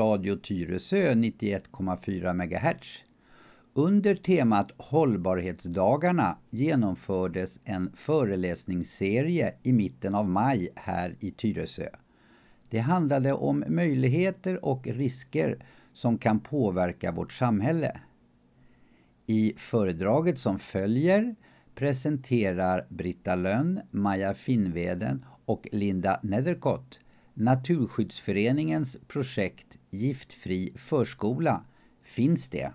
Radio Tyresö 91,4 MHz. Under temat Hållbarhetsdagarna genomfördes en föreläsningsserie i mitten av maj här i Tyresö. Det handlade om möjligheter och risker som kan påverka vårt samhälle. I föredraget som följer presenterar Britta Lönn, Maja Finnveden och Linda Nedercott Naturskyddsföreningens projekt Giftfri förskola. Finns det?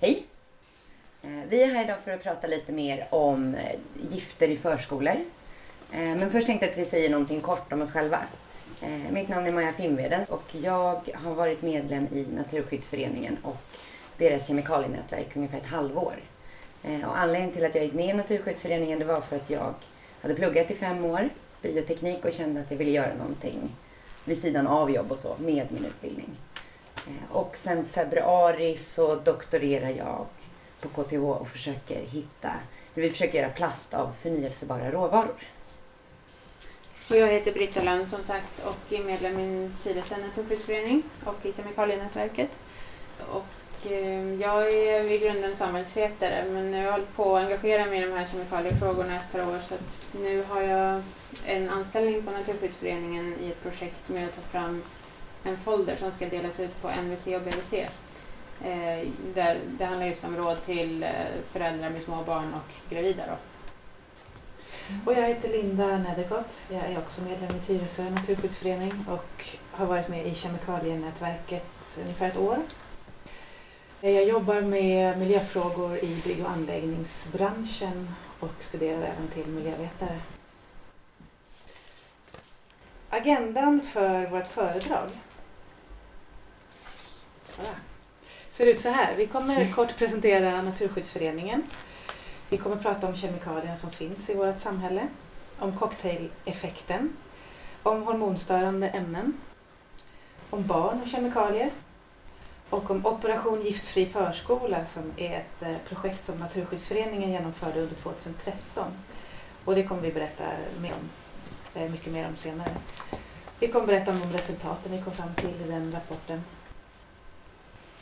Hej! Eh, vi är här idag för att prata lite mer om eh, gifter i förskolor. Eh, men först tänkte jag att vi säger någonting kort om oss själva. Mitt namn är Maja Finnveden och jag har varit medlem i Naturskyddsföreningen och deras kemikalienätverk ungefär ett halvår. Och anledningen till att jag gick med i Naturskyddsföreningen det var för att jag hade pluggat i fem år bioteknik och kände att jag ville göra någonting vid sidan av jobb och så med min utbildning. Eh, och sen februari så doktorerar jag på KTH och försöker hitta, vi försöker göra plast av förnyelsebara råvaror. Och jag heter Britta Lönn som sagt och är medlem i Tyresö naturskyddsförening och i Kemikalienätverket. Och Ehm, jag är i grunden samhällsvetare men jag har hållit på att engagera mig i de här kemikaliefrågorna ett par år så nu har jag en anställning på Naturskyddsföreningen i ett projekt med att ta fram en folder som ska delas ut på NVC och BVC. Eh, där, det handlar just om råd till eh, föräldrar med små barn och gravida. Då. Och jag heter Linda Nedergott. Jag är också medlem i Tyresö naturskyddsförening och har varit med i kemikalienätverket ungefär ett år. Jag jobbar med miljöfrågor i bygg och anläggningsbranschen och studerar även till miljövetare. Agendan för vårt föredrag ser ut så här. Vi kommer kort presentera Naturskyddsföreningen. Vi kommer prata om kemikalierna som finns i vårt samhälle, om cocktaileffekten, om hormonstörande ämnen, om barn och kemikalier och om Operation Giftfri förskola som är ett eh, projekt som Naturskyddsföreningen genomförde under 2013. Och det kommer vi berätta mer om eh, mycket mer om senare. Vi kommer berätta om de resultaten vi kom fram till i den rapporten.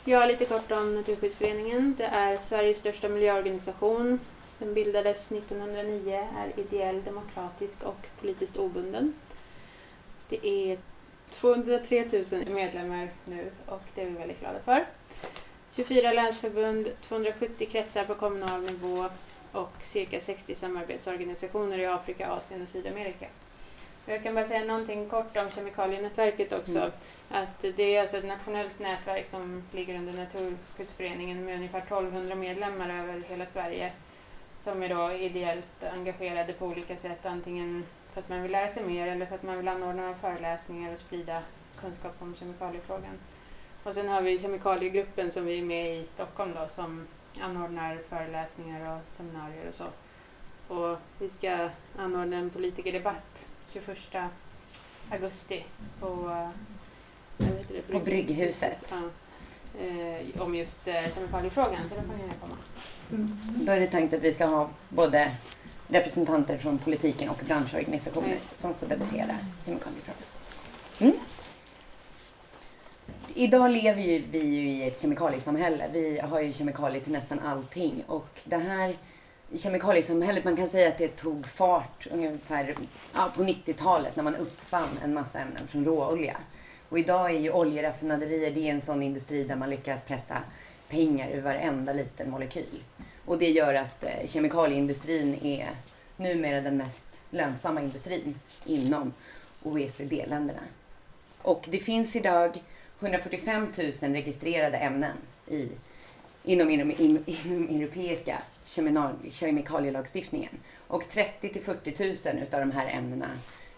Ja, lite kort om Naturskyddsföreningen. Det är Sveriges största miljöorganisation. Den bildades 1909, är ideell, demokratisk och politiskt obunden. Det är 203 000 medlemmar nu och det är vi väldigt glada för. 24 länsförbund, 270 kretsar på kommunal nivå och cirka 60 samarbetsorganisationer i Afrika, Asien och Sydamerika. Jag kan bara säga någonting kort om Kemikalienätverket också. Mm. Att det är alltså ett nationellt nätverk som ligger under Naturskyddsföreningen med ungefär 1200 medlemmar över hela Sverige som är då ideellt engagerade på olika sätt, antingen för att man vill lära sig mer eller för att man vill anordna föreläsningar och sprida kunskap om kemikaliefrågan. Och sen har vi kemikaliegruppen som vi är med i Stockholm då som anordnar föreläsningar och seminarier och så. Och vi ska anordna en politikerdebatt 21 augusti på, eh, det, på Brygghuset. Ja, eh, om just eh, kemikaliefrågan, så då får ni komma. Mm. Då är det tänkt att vi ska ha både representanter från politiken och branschorganisationer mm. som får debattera kemikaliefrågan. Mm. Idag lever ju vi ju i ett kemikaliesamhälle. Vi har ju kemikalier till nästan allting och det här kemikaliesamhället, man kan säga att det tog fart ungefär ja, på 90-talet när man uppfann en massa ämnen från råolja. Och idag är ju oljeraffinaderier, det är en sån industri där man lyckas pressa pengar ur varenda liten molekyl. Och det gör att eh, kemikalieindustrin är numera den mest lönsamma industrin inom OECD-länderna. Och det finns idag 145 000 registrerade ämnen i, inom, inom, inom, inom europeiska kemikalielagstiftningen. Och 30 till 40 000 utav de här ämnena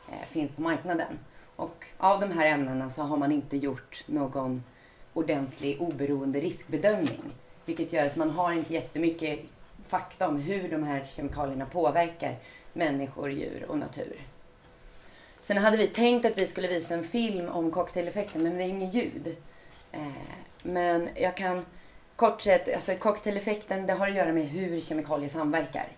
eh, finns på marknaden. Och av de här ämnena så har man inte gjort någon ordentlig oberoende riskbedömning. Vilket gör att man har inte jättemycket fakta om hur de här kemikalierna påverkar människor, djur och natur. Sen hade vi tänkt att vi skulle visa en film om cocktaileffekten men det är inget ljud. Eh, men jag kan kort sett, alltså cocktaileffekten det har att göra med hur kemikalier samverkar.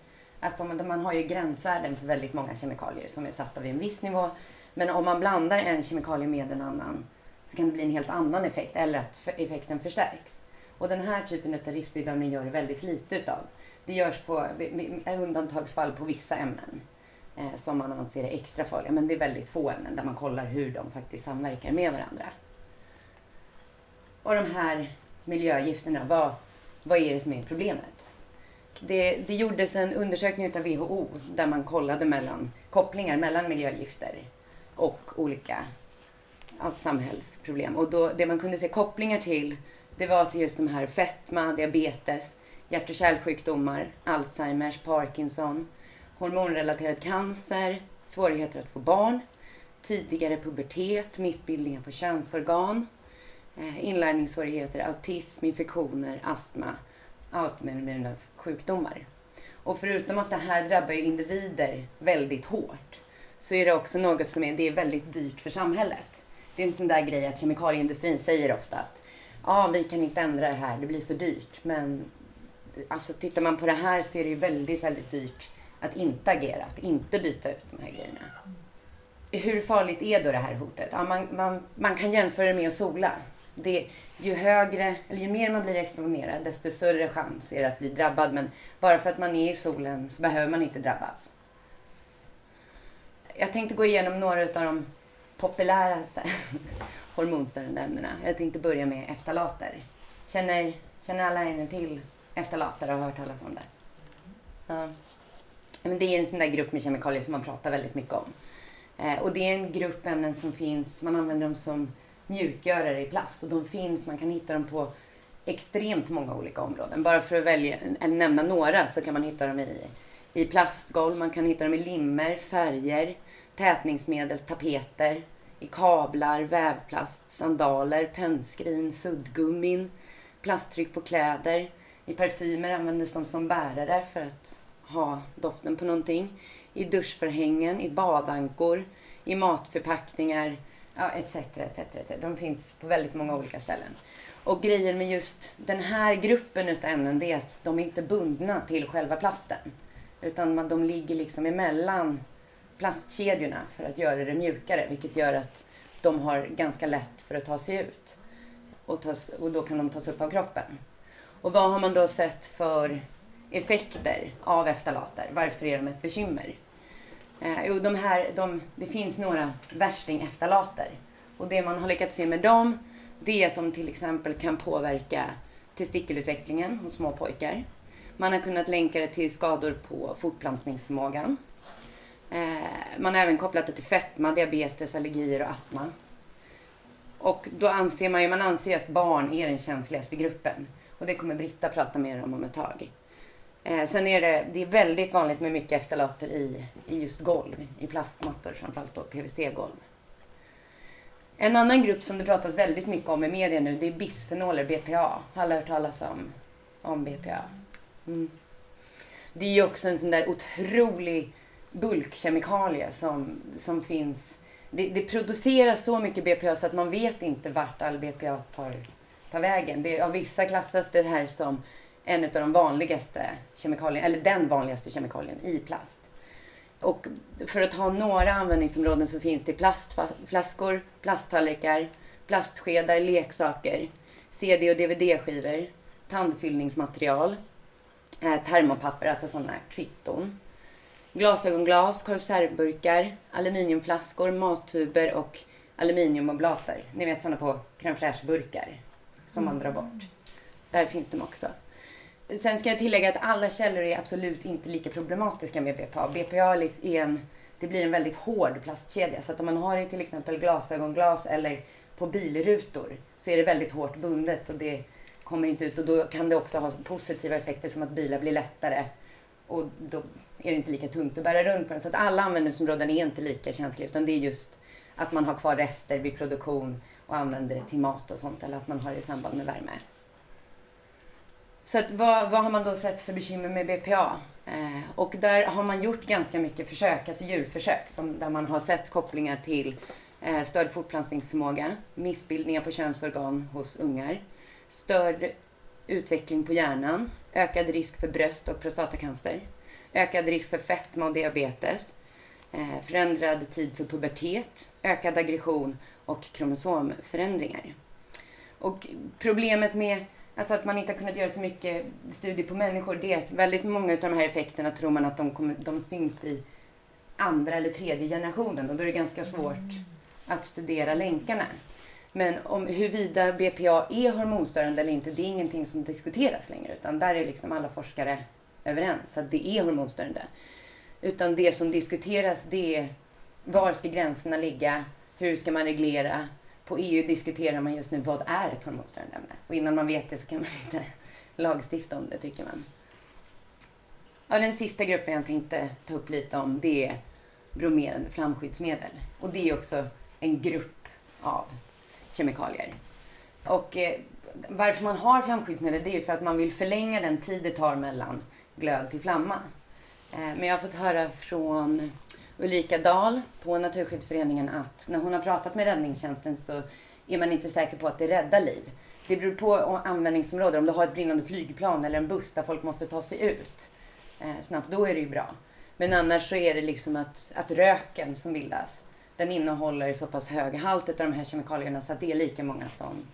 Att de, man har ju gränsvärden för väldigt många kemikalier som är satta vid en viss nivå Men om man blandar en kemikalie med en annan så kan det bli en helt annan effekt eller att effekten förstärks. Och den här typen av riskbedömning gör det väldigt lite utav. Det görs på undantagsfall på vissa ämnen eh, som man anser är extra farliga. Men det är väldigt få ämnen där man kollar hur de faktiskt samverkar med varandra. Och de här miljögifterna, vad, vad är det som är problemet? Det, det gjordes en undersökning av WHO där man kollade mellan kopplingar mellan miljögifter och olika samhällsproblem. Och då, det man kunde se kopplingar till det var till just de här fetma, diabetes, hjärt och kärlsjukdomar, Alzheimers, Parkinson, hormonrelaterad cancer, svårigheter att få barn, tidigare pubertet, missbildningar på könsorgan, eh, inlärningssvårigheter, autism, infektioner, astma, autoimmuna sjukdomar. Och förutom att det här drabbar individer väldigt hårt så är det också något som är, det är väldigt dyrt för samhället. Det är en sån där grej att kemikalieindustrin säger ofta att ja, vi kan inte ändra det här, det blir så dyrt. Men alltså, tittar man på det här så är det ju väldigt, väldigt dyrt att inte agera, att inte byta ut de här grejerna. Hur farligt är då det här hotet? Ja, man, man, man kan jämföra det med att sola. Det, ju högre, eller ju mer man blir exponerad, desto större chans är det att bli drabbad. Men bara för att man är i solen så behöver man inte drabbas. Jag tänkte gå igenom några av de populäraste hormonstörande ämnena. Jag tänkte börja med eftalater. Känner, känner alla en till eftalater och har hört talas om det? Ja. Men det är en sån där grupp med kemikalier som man pratar väldigt mycket om. Eh, och det är en grupp ämnen som finns, man använder dem som mjukgörare i plast och de finns, man kan hitta dem på extremt många olika områden. Bara för att välja, nämna några så kan man hitta dem i, i plastgolv, man kan hitta dem i limmer, färger, tätningsmedel, tapeter, i kablar, vävplast, sandaler, pennskrin, suddgummin, plasttryck på kläder. I parfymer användes de som bärare för att ha doften på någonting. I duschförhängen, i badankor, i matförpackningar, ja, etc, etc, etc. De finns på väldigt många olika ställen. Och grejen med just den här gruppen utav ämnen det är att de är inte bundna till själva plasten. Utan de ligger liksom emellan plastkedjorna för att göra det mjukare, vilket gör att de har ganska lätt för att ta sig ut. Och, tas, och då kan de tas upp av kroppen. Och vad har man då sett för effekter av eftalater? Varför är de ett bekymmer? Eh, jo, de här, de, det finns några värsting-eftalater. Och det man har lyckats se med dem, det är att de till exempel kan påverka testikelutvecklingen hos små pojkar. Man har kunnat länka det till skador på fortplantningsförmågan. Eh, man har även kopplat det till fetma, diabetes, allergier och astma. Och då anser man ju, man anser att barn är den känsligaste gruppen. Och det kommer Britta prata mer om om ett tag. Eh, sen är det, det är väldigt vanligt med mycket efterlater i, i just golv, i plastmattor, framförallt då PVC-golv. En annan grupp som det pratas väldigt mycket om i media nu, det är bisfenoler, BPA. Har alla hört talas om, om BPA? Mm. Det är ju också en sån där otrolig bulkkemikalie som, som finns. Det, det, produceras så mycket BPA så att man vet inte vart all BPA tar, tar vägen. Det, av vissa klassas det här som en av de vanligaste kemikalierna, eller den vanligaste kemikalien i plast. Och för att ha några användningsområden så finns det plastflaskor, plasttallrikar, plastskedar, leksaker, CD och DVD-skivor, tandfyllningsmaterial, eh, termopapper, alltså sådana kvitton, glasögonglas, konservburkar, aluminiumflaskor, mattuber och aluminiumoblater. Ni vet sådana på crème burkar som man drar bort. Där finns de också. Sen ska jag tillägga att alla källor är absolut inte lika problematiska med BPA. BPA liksom- är en, det blir en väldigt hård plastkedja. Så att om man har det till exempel glasögonglas eller på bilrutor så är det väldigt hårt bundet och det kommer inte ut. Och då kan det också ha positiva effekter som att bilar blir lättare och då är det inte lika tungt att bära runt på den. Så att alla användningsområden är inte lika känsliga utan det är just att man har kvar rester vid produktion och använder det till mat och sånt eller att man har det i samband med värme. Så att vad, vad har man då sett för bekymmer med BPA? Eh, och där har man gjort ganska mycket försök, alltså djurförsök, som, där man har sett kopplingar till eh, störd fortplantningsförmåga, missbildningar på könsorgan hos ungar, störd utveckling på hjärnan, ökad risk för bröst och prostatacancer, ökad risk för fetma och diabetes, eh, förändrad tid för pubertet, ökad aggression och kromosomförändringar. Och problemet med alltså att man inte har kunnat göra så mycket studier på människor, det är att väldigt många av de här effekterna tror man att de, kommer, de syns i andra eller tredje generationen och då är det ganska svårt att studera länkarna. Men om huruvida BPA är hormonstörande eller inte, det är ingenting som diskuteras längre. Utan där är liksom alla forskare överens att det är hormonstörande. Utan det som diskuteras det är var ska gränserna ligga? Hur ska man reglera? På EU diskuterar man just nu vad är ett hormonstörande ämne? Och innan man vet det så kan man inte lagstifta om det tycker man. Ja, den sista gruppen jag tänkte ta upp lite om det är bromerade flamskyddsmedel. Och det är också en grupp av kemikalier. Och eh, varför man har flamskyddsmedel det är för att man vill förlänga den tid det tar mellan glöd till flamma. Eh, men jag har fått höra från Ulrika Dahl på Naturskyddsföreningen att när hon har pratat med räddningstjänsten så är man inte säker på att det räddar liv. Det beror på användningsområde. Om du har ett brinnande flygplan eller en buss där folk måste ta sig ut eh, snabbt, då är det ju bra. Men annars så är det liksom att, att röken som bildas, den innehåller så pass hög halt av de här kemikalierna så att det är lika många som,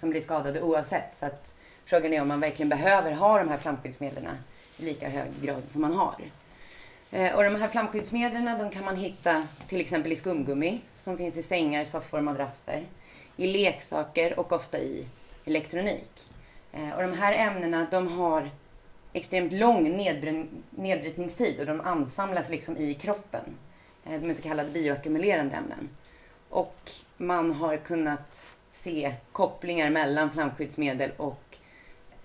som blir skadade oavsett. Så att frågan är om man verkligen behöver ha de här flamskyddsmedlen lika hög grad som man har. Eh, och de här flamskyddsmedlen de kan man hitta till exempel i skumgummi som finns i sängar, soffor och madrasser. I leksaker och ofta i elektronik. Eh, och de här ämnena de har extremt lång nedbrytningstid och de ansamlas liksom i kroppen. Eh, de är så kallade bioackumulerande ämnen. Och man har kunnat se kopplingar mellan flamskyddsmedel och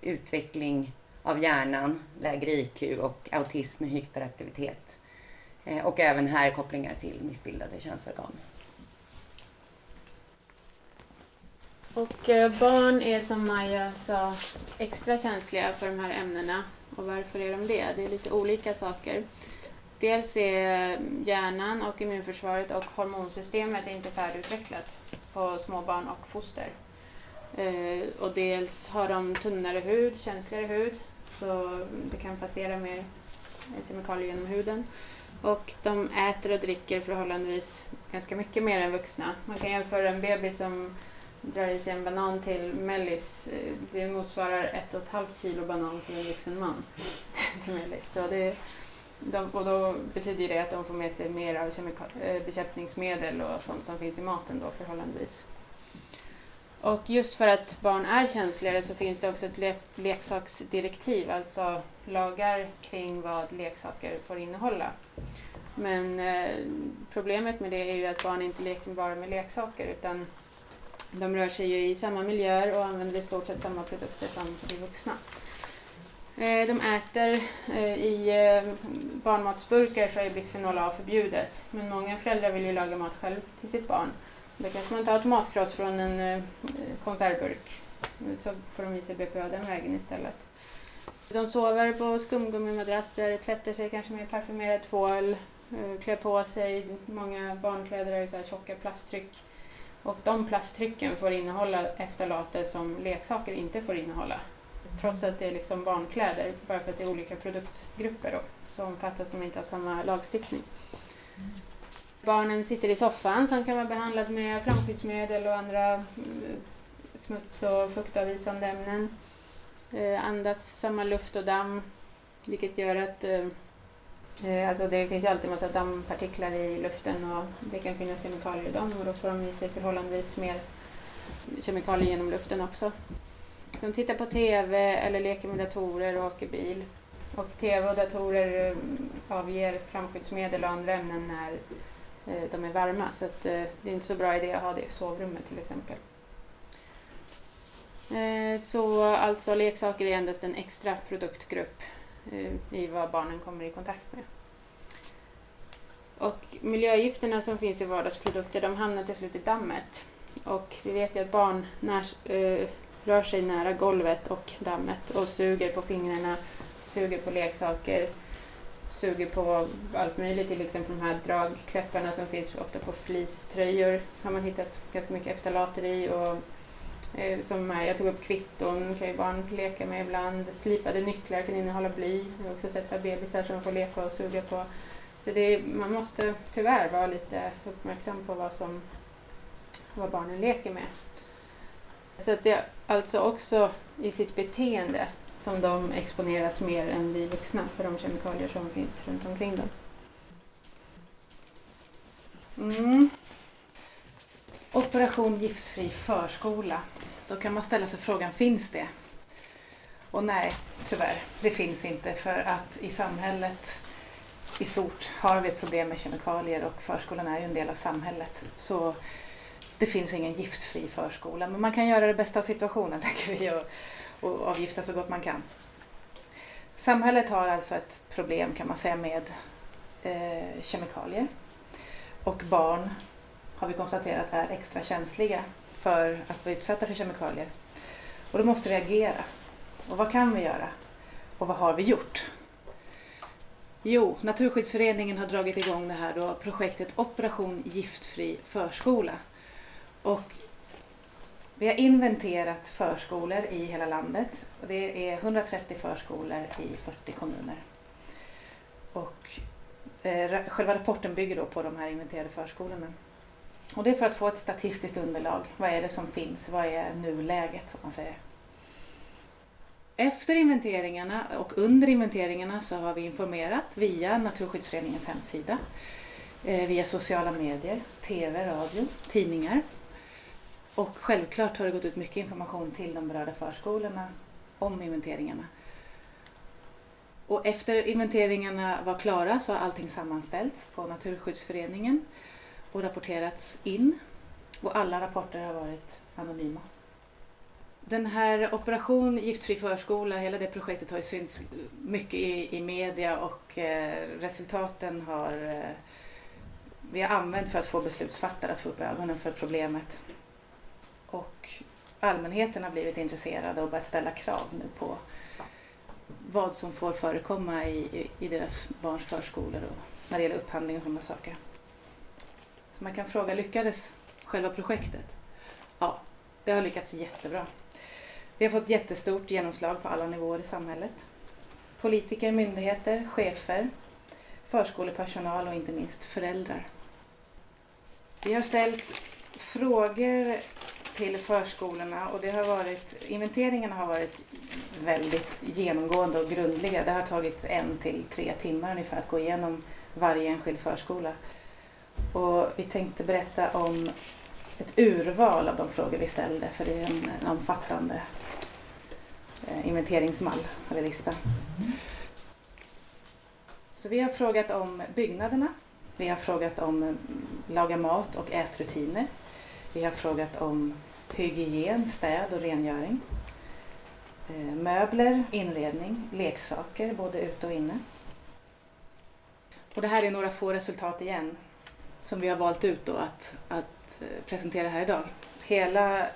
utveckling av hjärnan, lägre IQ och autism med hyperaktivitet. Eh, och även här kopplingar till missbildade könsorgan. Och eh, barn är som Maja sa extra känsliga för de här ämnena. Och varför är de det? Det är lite olika saker. Dels är hjärnan och immunförsvaret och hormonsystemet inte färdigutvecklat på småbarn och foster. Eh, och dels har de tunnare hud, känsligare hud, så det kan passera mer kemikalier genom huden. Och de äter och dricker förhållandevis ganska mycket mer än vuxna. Man kan jämföra en bebis som drar i sig en banan till mellis. Eh, det motsvarar ett och ett halvt kilo banan för en vuxen man. till mellis. Så det, de, och då betyder det att de får med sig mer av eh, bekämpningsmedel och sånt som finns i maten då förhållandevis. Och just för att barn är känsligare så finns det också ett le leksaksdirektiv, alltså lagar kring vad leksaker får innehålla. Men eh, problemet med det är ju att barn inte leker bara med leksaker utan de rör sig ju i samma miljöer och använder i stort sett samma produkter som vi vuxna. Eh, de äter eh, i eh, barnmatsburkar så är bisfenol A förbjudet. Men många föräldrar vill ju laga mat själv till sitt barn. Då kanske man tar tomatkross från en eh, konservburk. Så får de i sig BPA den vägen istället. De sover på skumgummimadrasser, tvättar sig kanske med parfymerad tvål, eh, klär på sig. Många barnkläder är så här tjocka plasttryck. Och de plasttrycken får innehålla efterlater som leksaker inte får innehålla. Trots att det är liksom barnkläder, bara för att det är olika produktgrupper då, så omfattas de inte av samma lagstiftning. Barnen sitter i soffan som kan vara behandlad med flamskyddsmedel och andra eh, smuts och fuktavvisande ämnen. Eh, andas samma luft och damm, vilket gör att eh, alltså det finns ju alltid massa dammpartiklar i luften och det kan finnas kemikalier i dem och då får de i sig förhållandevis mer kemikalier genom luften också. De tittar på TV eller leker med datorer och åker bil. Och TV och datorer avger flamskyddsmedel och andra ämnen när de är varma. Så att, eh, det är inte så bra idé att ha det i sovrummet till exempel. Eh, så alltså leksaker är endast en extra produktgrupp eh, i vad barnen kommer i kontakt med. Och miljögifterna som finns i vardagsprodukter de hamnar till slut i dammet. Och vi vet ju att barn när, eh, rör sig nära golvet och dammet och suger på fingrarna, suger på leksaker, suger på allt möjligt, till exempel de här dragkläpparna som finns ofta på fleecetröjor har man hittat ganska mycket efterlater i. Och, eh, som här, jag tog upp kvitton, kan ju barn leka med ibland. Slipade nycklar kan innehålla bly. Jag har också sett bebisar som får leka och suga på Så det är, man måste tyvärr vara lite uppmärksam på vad, som, vad barnen leker med. Så att det är alltså också i sitt beteende som de exponeras mer än vi vuxna för de kemikalier som finns runt omkring dem. Mm. Operation giftfri förskola. Då kan man ställa sig frågan, finns det? Och nej, tyvärr, det finns inte för att i samhället i stort har vi ett problem med kemikalier och förskolan är ju en del av samhället. Så det finns ingen giftfri förskola, men man kan göra det bästa av situationen tänker vi och, och avgifta så gott man kan. Samhället har alltså ett problem kan man säga med eh, kemikalier och barn har vi konstaterat är extra känsliga för att vara utsatta för kemikalier. Och då måste vi agera. Och vad kan vi göra? Och vad har vi gjort? Jo, Naturskyddsföreningen har dragit igång det här då, projektet Operation Giftfri förskola. Och vi har inventerat förskolor i hela landet. Det är 130 förskolor i 40 kommuner. Och eh, själva rapporten bygger då på de här inventerade förskolorna. Och det är för att få ett statistiskt underlag. Vad är det som finns? Vad är nuläget? Om man säger. Efter inventeringarna och under inventeringarna så har vi informerat via Naturskyddsföreningens hemsida, eh, via sociala medier, TV, radio, tidningar. Och självklart har det gått ut mycket information till de berörda förskolorna om inventeringarna. Och efter inventeringarna var klara så har allting sammanställts på Naturskyddsföreningen och rapporterats in. Och alla rapporter har varit anonyma. Den här Operation Giftfri förskola, hela det projektet har ju synts mycket i, i media och eh, resultaten har eh, vi har använt för att få beslutsfattare att få upp ögonen för problemet. Och allmänheten har blivit intresserade och börjat ställa krav nu på vad som får förekomma i, i, i deras barns förskolor och när det gäller upphandling och sådana saker. Så man kan fråga, lyckades själva projektet? Ja, det har lyckats jättebra. Vi har fått jättestort genomslag på alla nivåer i samhället. Politiker, myndigheter, chefer, förskolepersonal och inte minst föräldrar. Vi har ställt frågor till förskolorna och det har varit, inventeringarna har varit väldigt genomgående och grundliga. Det har tagit en till tre timmar ungefär att gå igenom varje enskild förskola. Och vi tänkte berätta om ett urval av de frågor vi ställde för det är en, en omfattande eh, inventeringsmall eller lista. Så vi har frågat om byggnaderna. Vi har frågat om mm, laga mat och ätrutiner. Vi har frågat om hygien, städ och rengöring. Eh, möbler, inredning, leksaker både ute och inne. Och det här är några få resultat igen som vi har valt ut då att, att eh, presentera här idag. Hela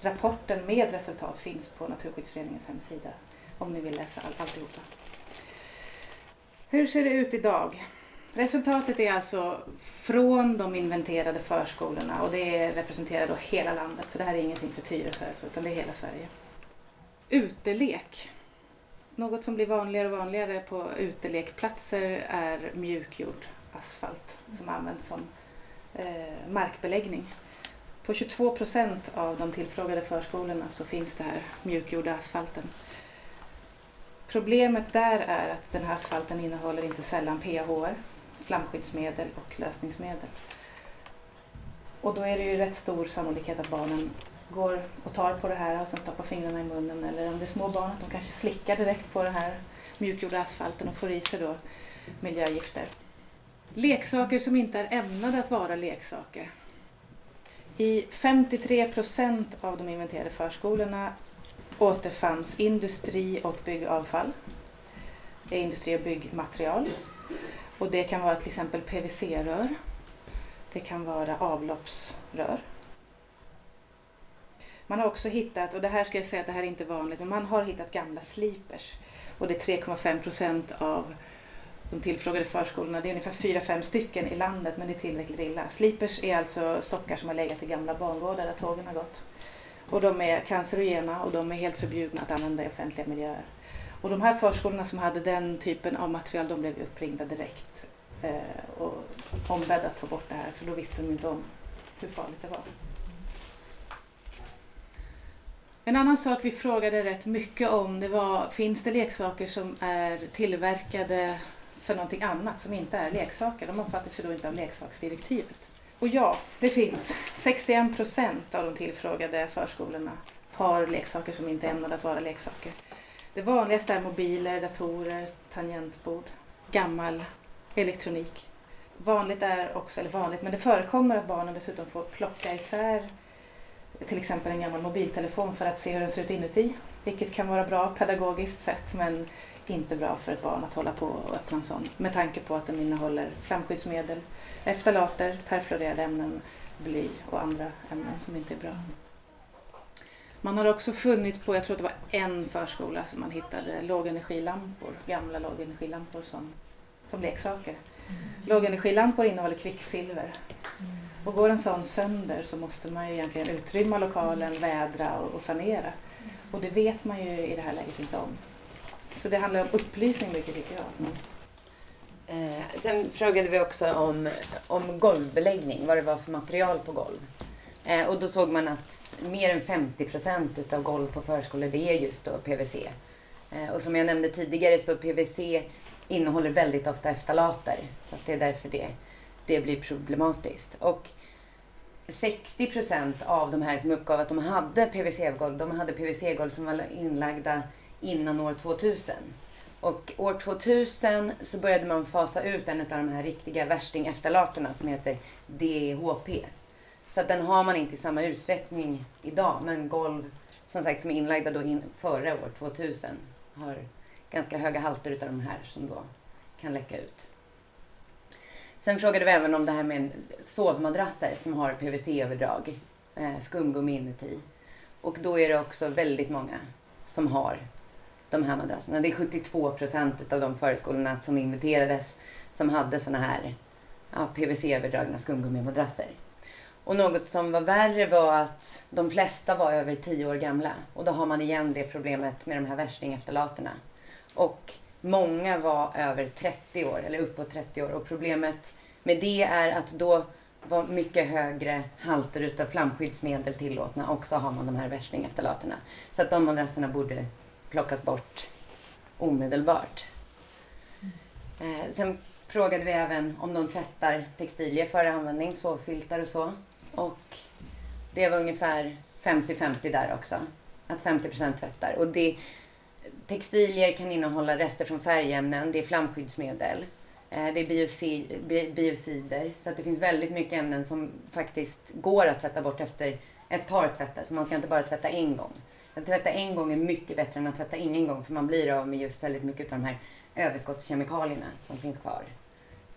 rapporten med resultat finns på Naturskyddsföreningens hemsida om ni vill läsa all, alltihopa. Hur ser det ut idag? Resultatet är alltså från de inventerade förskolorna och det representerar då hela landet så det här är ingenting för Tyresö alltså, utan det är hela Sverige. Utelek. Något som blir vanligare och vanligare på utelekplatser är mjukgjord asfalt som används som eh, markbeläggning. På 22 procent av de tillfrågade förskolorna så finns det här mjukgjorda asfalten. Problemet där är att den här asfalten innehåller inte sällan pHR flamskyddsmedel och lösningsmedel. Och då är det ju rätt stor sannolikhet att barnen går och tar på det här och sen stoppar fingrarna i munnen eller om det är små barn att de kanske slickar direkt på den här mjukgjorda asfalten och får i sig då miljögifter. Leksaker som inte är ämnade att vara leksaker. I 53 procent av de inventerade förskolorna återfanns industri och byggavfall. Det är industri och byggmaterial. Och det kan vara till exempel PVC-rör. Det kan vara avloppsrör. Man har också hittat, och det här ska jag säga att det här är inte vanligt, men man har hittat gamla slipers. Och det är 3,5 procent av de tillfrågade förskolorna. Det är ungefär 4-5 stycken i landet men det är tillräckligt illa. Slipers är alltså stockar som har legat i gamla bangårdar där tågen har gått. Och de är cancerogena och de är helt förbjudna att använda i offentliga miljöer. Och de här förskolorna som hade den typen av material de blev uppringda direkt eh, och ombedda att ta bort det här för då visste de inte om hur farligt det var. En annan sak vi frågade rätt mycket om det var finns det leksaker som är tillverkade för någonting annat som inte är leksaker? De omfattas ju då inte av leksaksdirektivet. Och ja, det finns. 61 procent av de tillfrågade förskolorna har leksaker som inte är ämnade att vara leksaker. Det vanligaste är mobiler, datorer, tangentbord, gammal elektronik. Vanligt är också, eller vanligt, men det förekommer att barnen dessutom får plocka isär till exempel en gammal mobiltelefon för att se hur den ser ut inuti. Vilket kan vara bra pedagogiskt sett men inte bra för ett barn att hålla på och öppna en sån med tanke på att den innehåller flamskyddsmedel, efterlater, perfluorerade ämnen, bly och andra ämnen som inte är bra. Man har också funnit på, jag tror det var en förskola som man hittade lågenergilampor, gamla lågenergilampor som, som leksaker. Mm. Lågenergilampor innehåller kvicksilver. Mm. Och går en sån sönder så måste man ju egentligen utrymma lokalen, vädra och, och sanera. Och det vet man ju i det här läget inte om. Så det handlar om upplysning mycket tycker jag. Mm. Eh, sen frågade vi också om, om golvbeläggning, vad det var för material på golv. Eh, och då såg man att mer än 50 procent av golv på förskolor det är just då PVC. Eh, och som jag nämnde tidigare så PVC innehåller väldigt ofta efterlater. Så det är därför det, det blir problematiskt. Och 60 procent av de här som uppgav att de hade PVC-golv, de hade PVC-golv som var inlagda innan år 2000. Och år 2000 så började man fasa ut en av de här riktiga värsting-eftalaterna som heter DEHP. Så att den har man inte i samma utsträckning idag. Men golv som sagt som är inlagda då in, före år 2000 har ganska höga halter utav de här som då kan läcka ut. Sen frågade vi även om det här med sovmadrasser som har PVC-överdrag, eh, skumgummi inuti. Och då är det också väldigt många som har de här madrasserna. Det är 72 procent av de förskolorna som inviterades som hade sådana här ja, PVC-överdragna skumgummimadrasser. Och något som var värre var att de flesta var över 10 år gamla. Och då har man igen det problemet med de här värstingefterlaterna. Och många var över 30 år, eller uppåt 30 år. Och problemet med det är att då var mycket högre halter utav flamskyddsmedel tillåtna och så har man de här värstingefterlaterna. Så att de madrasserna borde plockas bort omedelbart. Eh, sen frågade vi även om de tvättar textilier före användning, sovfiltar och så. Och det var ungefär 50-50 där också. Att 50 tvättar. Och det, textilier kan innehålla rester från färgämnen, det är flamskyddsmedel, eh, det är biocider. Så att det finns väldigt mycket ämnen som faktiskt går att tvätta bort efter ett par tvättar. Så man ska inte bara tvätta en gång. Att tvätta en gång är mycket bättre än att tvätta ingen gång för man blir av med just väldigt mycket av de här överskottskemikalierna som finns kvar.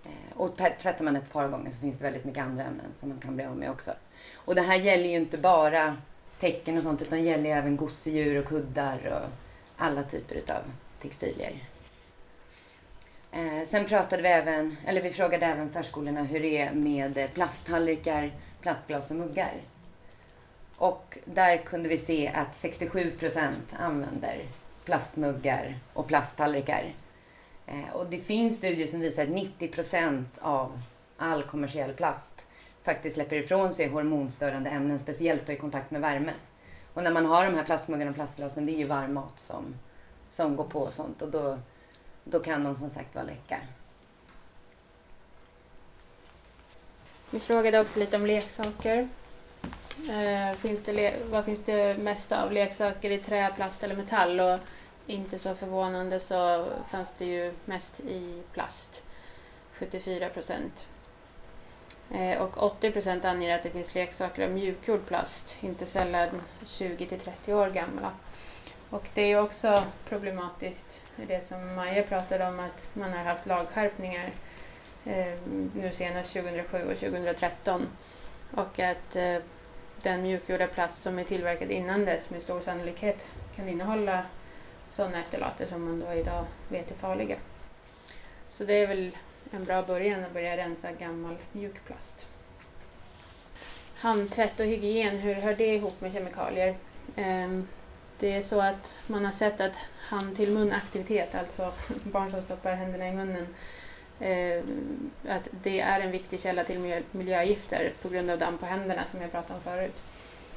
Eh, och tvättar man ett par gånger så finns det väldigt mycket andra ämnen som man kan bli av med också. Och det här gäller ju inte bara tecken och sånt utan det gäller även gosedjur och kuddar och alla typer utav textilier. Eh, sen pratade vi även, eller vi frågade även förskolorna hur det är med plasttallrikar, plastglas och muggar. Och där kunde vi se att 67 procent använder plastmuggar och plasttallrikar. Eh, och det finns studier som visar att 90 procent av all kommersiell plast faktiskt släpper ifrån sig hormonstörande ämnen, speciellt då i kontakt med värme. Och när man har de här plastmuggarna och plastglasen, det är ju varm mat som, som går på och sånt och då, då kan de som sagt vara läcka. Vi frågade också lite om leksaker. Eh, finns det vad finns det mest av? Leksaker i trä, plast eller metall? Och inte så förvånande så fanns det ju mest i plast, 74 procent. Eh, och 80 procent anger att det finns leksaker av mjukgjord plast, inte sällan 20 till 30 år gamla. Och det är också problematiskt, det som Maja pratade om, att man har haft lagskärpningar eh, nu senast 2007 och 2013. Och att eh, den mjukgjorda plast som är tillverkad innan dess med stor sannolikhet kan innehålla sådana eftalater som man då idag vet är farliga. Så det är väl en bra början att börja rensa gammal mjukplast. Handtvätt och hygien, hur hör det ihop med kemikalier? Ehm, det är så att man har sett att hand till munaktivitet, alltså barn som stoppar händerna i munnen, ehm, att det är en viktig källa till miljögifter på grund av damm på händerna som jag pratade om förut.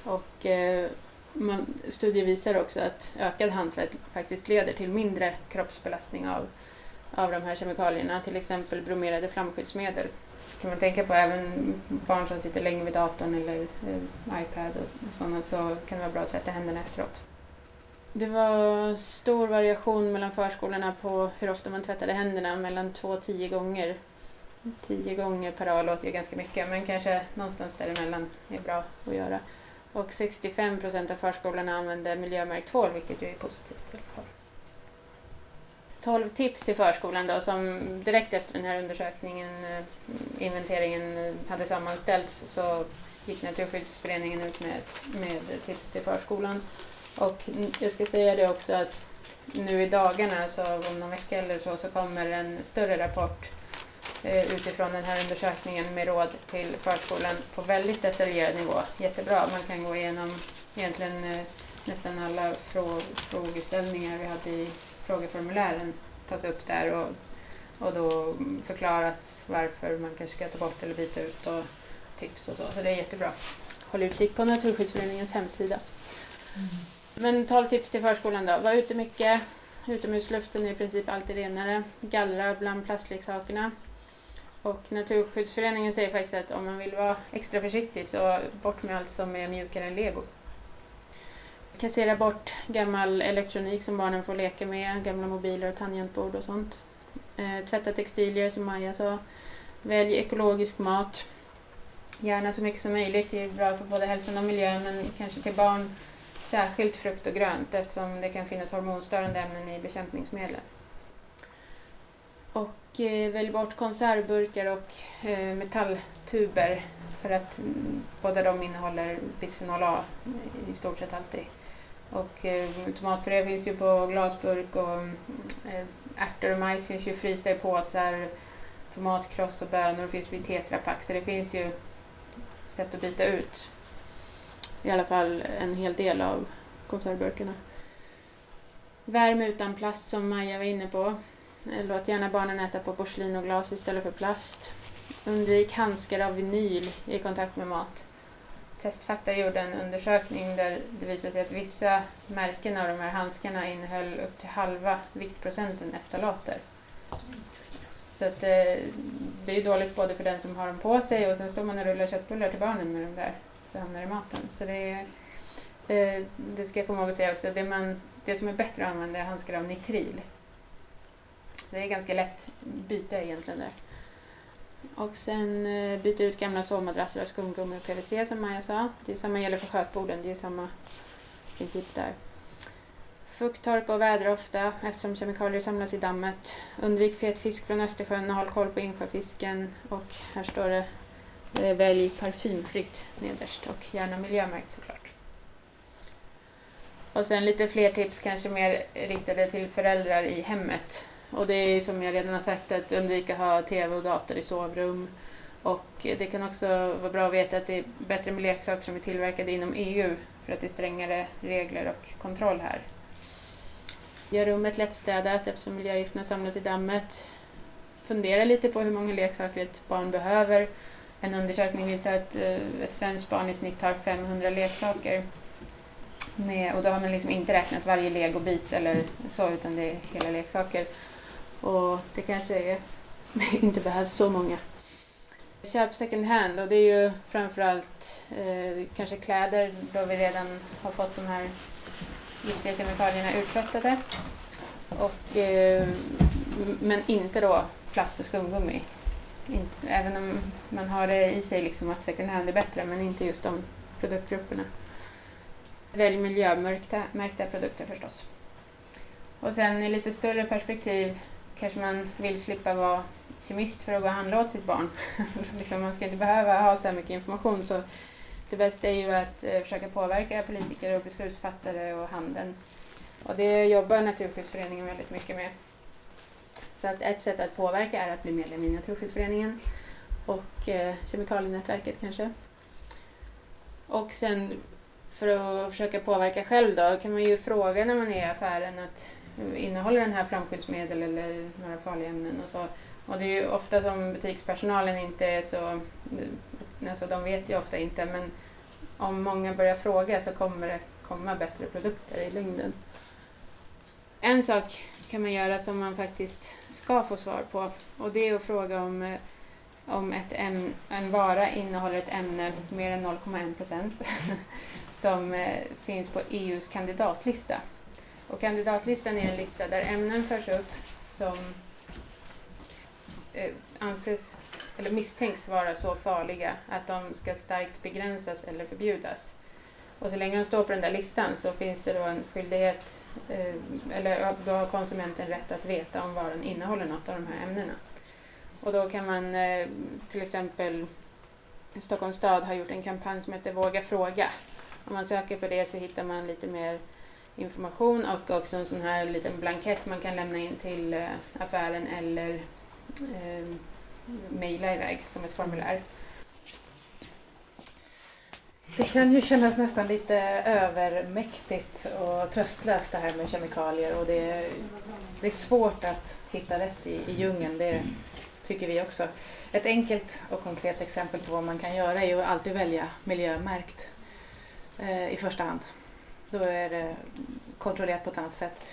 Och eh, man, studier visar också att ökad handtvätt faktiskt leder till mindre kroppsbelastning av, av de här kemikalierna, till exempel bromerade flamskyddsmedel. kan man tänka på även barn som sitter länge vid datorn eller eh, iPad och sådana så kan det vara bra att tvätta händerna efteråt. Det var stor variation mellan förskolorna på hur ofta man tvättade händerna, mellan två och tio gånger. Tio gånger per dag låter ju ganska mycket, men kanske någonstans däremellan är bra att göra. Och 65 procent av förskolorna använder miljömärkt tvål, vilket ju är positivt 12 tips till förskolan då som direkt efter den här undersökningen, eh, inventeringen eh, hade sammanställts så gick Naturskyddsföreningen ut med, med tips till förskolan. Och jag ska säga det också att nu i dagarna, så om någon vecka eller så, så kommer en större rapport utifrån den här undersökningen med råd till förskolan på väldigt detaljerad nivå. Jättebra, man kan gå igenom egentligen eh, nästan alla frå frågeställningar vi hade i frågeformulären tas upp där och, och då förklaras varför man kanske ska ta bort eller byta ut och tips och så. Så det är jättebra. Håll utkik på Naturskyddsföreningens hemsida. Mm. Men 12 tips till förskolan då. Var ute mycket. Utomhusluften är i princip alltid renare. Gallra bland plastleksakerna. Och Naturskyddsföreningen säger faktiskt att om man vill vara extra försiktig så bort med allt som är mjukare än lego. Kassera bort gammal elektronik som barnen får leka med, gamla mobiler och tangentbord och sånt. Eh, tvätta textilier som Maja sa. Välj ekologisk mat. Gärna så mycket som möjligt, det är bra för både hälsan och miljön men kanske till barn särskilt frukt och grönt eftersom det kan finnas hormonstörande ämnen i bekämpningsmedlen. Och Eh, välj bort konservburkar och eh, metalltuber för att mm, båda de innehåller bisfenol A eh, i stort sett alltid. Och eh, tomatpuré finns ju på glasburk och mm, eh, ärtor och majs finns ju frysta i påsar. Tomatkross och bönor finns vid tetrapack så det finns ju sätt att byta ut i alla fall en hel del av konservburkarna. Värm utan plast som Maja var inne på. Låt gärna barnen äta på porslin och glas istället för plast. Undvik handskar av vinyl i kontakt med mat. Testfakta gjorde en undersökning där det visade sig att vissa märken av de här handskarna innehöll upp till halva viktprocenten eftalater. Så att, eh, det är dåligt både för den som har dem på sig och sen står man och rullar köttbullar till barnen med dem där så hamnar det i maten. Så det, är, det ska jag komma ihåg att säga också. Det, man, det som är bättre att använda är handskar av nitril. Det är ganska lätt byta egentligen där. Och sen eh, byta ut gamla sovmadrasser av skumgummi och PVC som Maja sa. Det är samma gäller för skötborden, det är samma princip där. Fukttorka och vädra ofta eftersom kemikalier samlas i dammet. Undvik fet fisk från Östersjön och håll koll på insjöfisken. Och här står det eh, välj parfymfritt nederst och gärna miljömärkt såklart. Och sen lite fler tips, kanske mer riktade till föräldrar i hemmet. Och det är som jag redan har sagt att undvika ha TV och dator i sovrum. Och det kan också vara bra att veta att det är bättre med leksaker som är tillverkade inom EU för att det är strängare regler och kontroll här. Gör rummet lättstädat eftersom miljögifterna samlas i dammet. Fundera lite på hur många leksaker ett barn behöver en undersökning visar att eh, ett svenskt barn i snitt har 500 leksaker. Med, och då har man liksom inte räknat varje legobit eller så, utan det är hela leksaker. Och det kanske är, inte behövs så många. Köp second hand och det är ju framförallt eh, kanske kläder då vi redan har fått de här giftiga kemikalierna uttvättade. Och, eh, men inte då plast och skumgummi även om man har det i sig liksom att second hand är bättre, men inte just de produktgrupperna. Välj miljömärkta märkta produkter förstås. Och sen i lite större perspektiv kanske man vill slippa vara kemist för att gå och handla åt sitt barn. liksom man ska inte behöva ha så här mycket information. Så det bästa är ju att eh, försöka påverka politiker och beslutsfattare och handeln. Och det jobbar Naturskyddsföreningen väldigt mycket med. Så att ett sätt att påverka är att bli medlem i Naturskyddsföreningen och eh, Kemikalienätverket kanske. Och sen för att försöka påverka själv då kan man ju fråga när man är i affären att innehåller den här flamskyddsmedel eller några farliga ämnen och så Och det är ju ofta som butikspersonalen inte är så... Alltså de vet ju ofta inte men om många börjar fråga så kommer det komma bättre produkter i längden. En sak kan man göra som man faktiskt ska få svar på och det är att fråga om, eh, om ett ämne, en vara innehåller ett ämne mer än 0,1 procent som eh, finns på EUs kandidatlista. Och kandidatlistan är en lista där ämnen förs upp som eh, anses eller misstänks vara så farliga att de ska starkt begränsas eller förbjudas. Och så länge de står på den där listan så finns det då en skyldighet, eh, eller då har konsumenten rätt att veta om varan innehåller något av de här ämnena. Och då kan man eh, till exempel, Stockholms stad har gjort en kampanj som heter Våga fråga. Om man söker på det så hittar man lite mer information och också en sån här liten blankett man kan lämna in till eh, affären eller eh, mejla iväg som ett formulär. Det kan ju kännas nästan lite övermäktigt och tröstlöst det här med kemikalier och det är, det är svårt att hitta rätt i, i djungeln, det tycker vi också. Ett enkelt och konkret exempel på vad man kan göra är ju att alltid välja miljömärkt eh, i första hand. Då är det kontrollerat på ett annat sätt.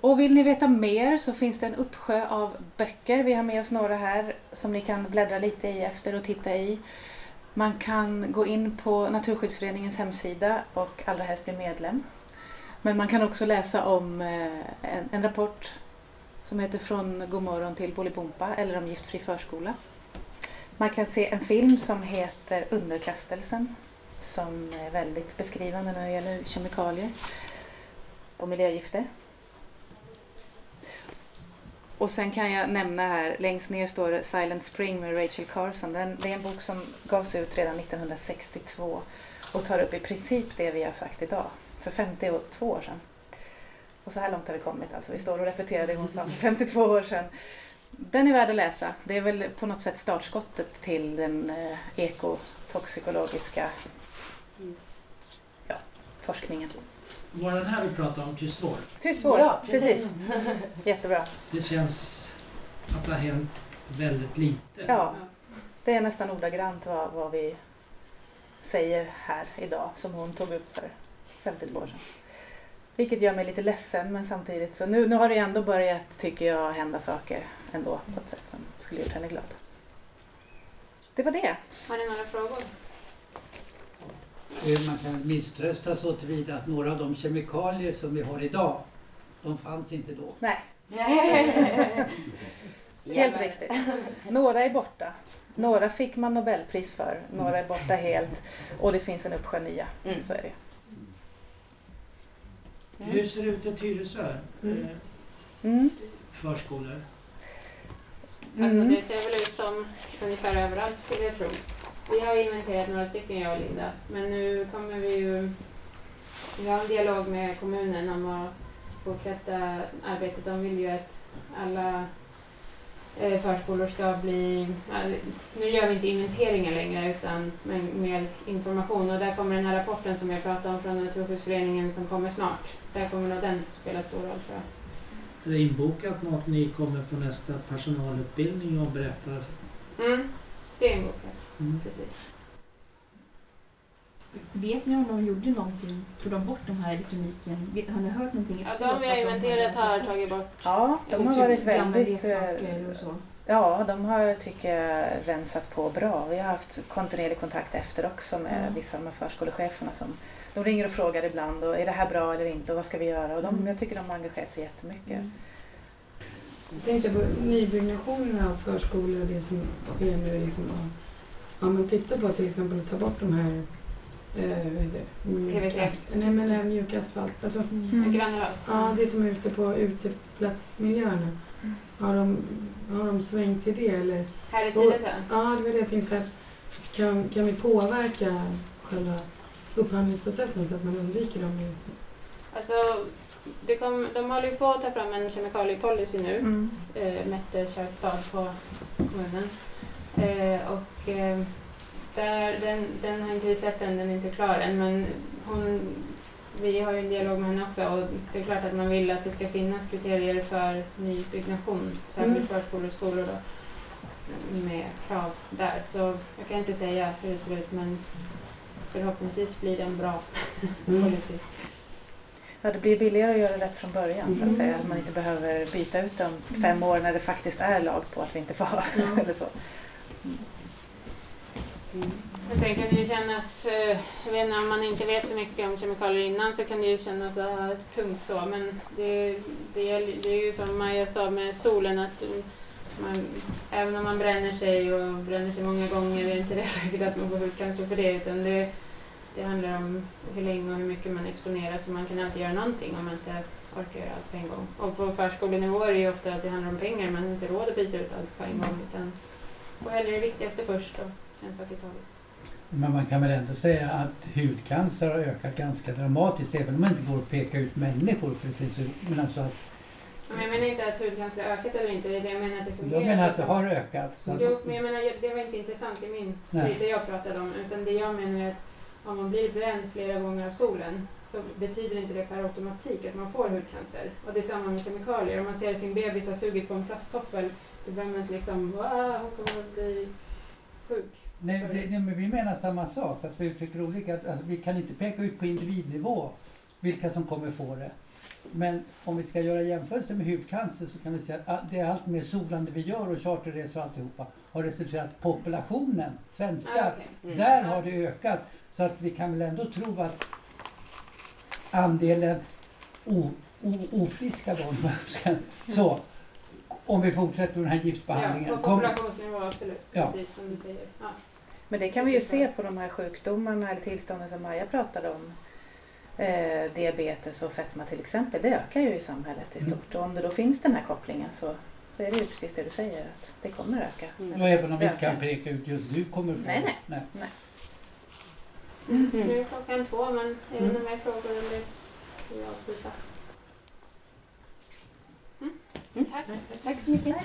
Och vill ni veta mer så finns det en uppsjö av böcker. Vi har med oss några här som ni kan bläddra lite i efter och titta i. Man kan gå in på Naturskyddsföreningens hemsida och allra helst bli medlem. Men man kan också läsa om eh, en, en rapport som heter Från Godmorgon till Bolibompa eller om giftfri förskola. Man kan se en film som heter Underkastelsen som är väldigt beskrivande när det gäller kemikalier och miljögifter. Och sen kan jag nämna här, längst ner står det Silent Spring med Rachel Carson. Den, det är en bok som gavs ut redan 1962 och tar upp i princip det vi har sagt idag, för 52 år sedan. Och så här långt har vi kommit alltså. Vi står och repeterar det hon sa för 52 år sedan. Den är värd att läsa. Det är väl på något sätt startskottet till den eh, ekotoxikologiska forskningen. Var den här vi pratade om, tyst vår? Tyst vår, Ja, precis. Jättebra. Det känns att det har hänt väldigt lite. Ja, det är nästan ordagrant vad, vad vi säger här idag som hon tog upp för 52 år sedan. Vilket gör mig lite ledsen men samtidigt så nu, nu har det ändå börjat, tycker jag, hända saker ändå på ett sätt som skulle gjort henne glad. Det var det. Har ni några frågor? Eh, Man kan misströsta så tillvida att några av de kemikalier som vi har idag, de fanns inte då. Nej, helt riktigt. Några är borta. Några fick man Nobelpris för, några är borta helt och det finns en uppsjö nya. Mm. Så är det. Hur ser det ut i Tyresö? Mm. Mm. Förskolor? Alltså Mm. det ser väl ut som ungefär överallt skulle jag tro. Vi har inventerat några stycken jag och Linda. Men nu kommer vi ju... Vi har en dialog med kommunen om att fortsätta arbetet. De vill ju att alla eh, förskolor ska bli... Nu gör vi inte inventeringar längre utan mer information. Och där kommer den här rapporten som jag pratade om från Naturskyddsföreningen som kommer snart. Där kommer nog den spela stor roll tror jag. Är det inbokat något ni kommer på nästa personalutbildning och berättar? Mm, det är en bok. här. Mm. Precis. Vet ni om de gjorde någonting? Tog de bort de här elektroniken? Vet- Har ni hört någonting Ja, efteråt de vi har att inventerat har rensat tagit bort. Ja, de har varit gamla väldigt... eh, och så? Ja, de har tycker jag rensat på bra. Vi har haft kontinuerlig kontakt efter också med Mm. vissa av de här förskolecheferna som de ringer och frågar ibland och är det här bra eller inte och vad ska vi göra? Och de, Mm. jag tycker de har engagerat sig jättemycket. Mm. Jag tänkte på nybyggnationen av förskolor och det som sker nu. Liksom, om- om man tittar på till exempel att ta bort de här eh? Mjuk PVC. Nej men eh, mjuk asfalt. Alltså, Mm. Granulat. ja, det som är ute på uteplatsmiljöerna. Mm. Har de, har de svängt till det eller? Här i Tyresö? Ja, det var det jag tänkte. att Kan, kan vi påverka själva upphandlingsprocessen så att man undviker dem? Alltså, det kom, de håller ju på att ta fram en kemikaliepolicy nu. Mm. Eh, Mette kör stad på kommunen. Eh, och eh, där, den, den har inte vi sett än, den är inte klar än. Men hon vi har ju en dialog med henne också och det är klart att man vill att det ska finnas kriterier för nybyggnation, särskilt Mm. förskolor och skolor då, med krav där. Så jag kan inte säga hur det ser ut men förhoppningsvis blir det en bra Mm. policy. Ja, det blir billigare att göra rätt från början så att Mm. säga. Att man inte behöver byta ut dem fem år när det faktiskt är lag på att vi inte får Ja. eller så. Mm. Jag tänker att det kännas, eh, jag vet inte, om man inte vet så mycket om kemikalier innan så kan det ju kännas så här tungt så. Men det, det, gäller- det är ju som Maja sa med solen att man, även om man bränner sig och bränner sig många gånger är det inte det säkert att man får hudcancer för det. Utan det, det handlar om hur länge och hur mycket man exponeras så man kan alltid göra någonting om man inte orkar göra allt på en gång. Och på förskolenivå är det ju ofta att det handlar om pengar, man har inte råd att byta ut allt på en gång. Utan får hellre det viktigaste först och en sak i taget. Men man kan väl ändå säga att hudcancer har ökat ganska dramatiskt även om man inte går att peka ut människor. För det finns ju, men alltså att, Men jag menar inte att hudcancer har ökat eller inte, det är det jag menar att det fungerar. jag menar att det har ökat. Så Jo, men jag menar, det var inte intressant i min, det, det jag pratade om. Utan det jag menar är att om man blir bränd flera gånger av solen så betyder inte det per automatik att man får hudcancer. Och det är samma med kemikalier. Om man ser sin bebis ha sugit på en plasttoffel då behöver man inte liksom "Wow, hon kommer att bli sjuk. nej, det, nej, men vi menar samma sak fast vi uttrycker olika. Alltså, vi kan inte peka ut på individnivå vilka som kommer få det. Men om vi ska göra jämförelse med hudcancer så kan vi säga att ah, det är allt mer solande vi gör och charterresor och alltihopa har resulterat i att populationen, svenskar, Ah, okej. Mm. Där har det ökat. Så att vi kan väl ändå tro att andelen o, o, ofriska barn, så, om vi fortsätter med den här Ja, giftbehandlingen. på kommer- populationsnivå absolut. Ja. Precis som du säger. Ja. Men det kan vi ju se på de här sjukdomarna eller tillstånden som Maja pratade om. Eh, diabetes och fetma till exempel. Det ökar ju i samhället i Mm. stort. Och om det då finns den här kopplingen så, så är det ju precis det du säger att det kommer öka. Mm. och även om vi inte kan peka ut just du kommer få Nej, det. nej. Mm. Mm. Nu är klockan två men är det Mm. några mer frågor eller ska vi avsluta? Mm. Tack. Tack så mycket.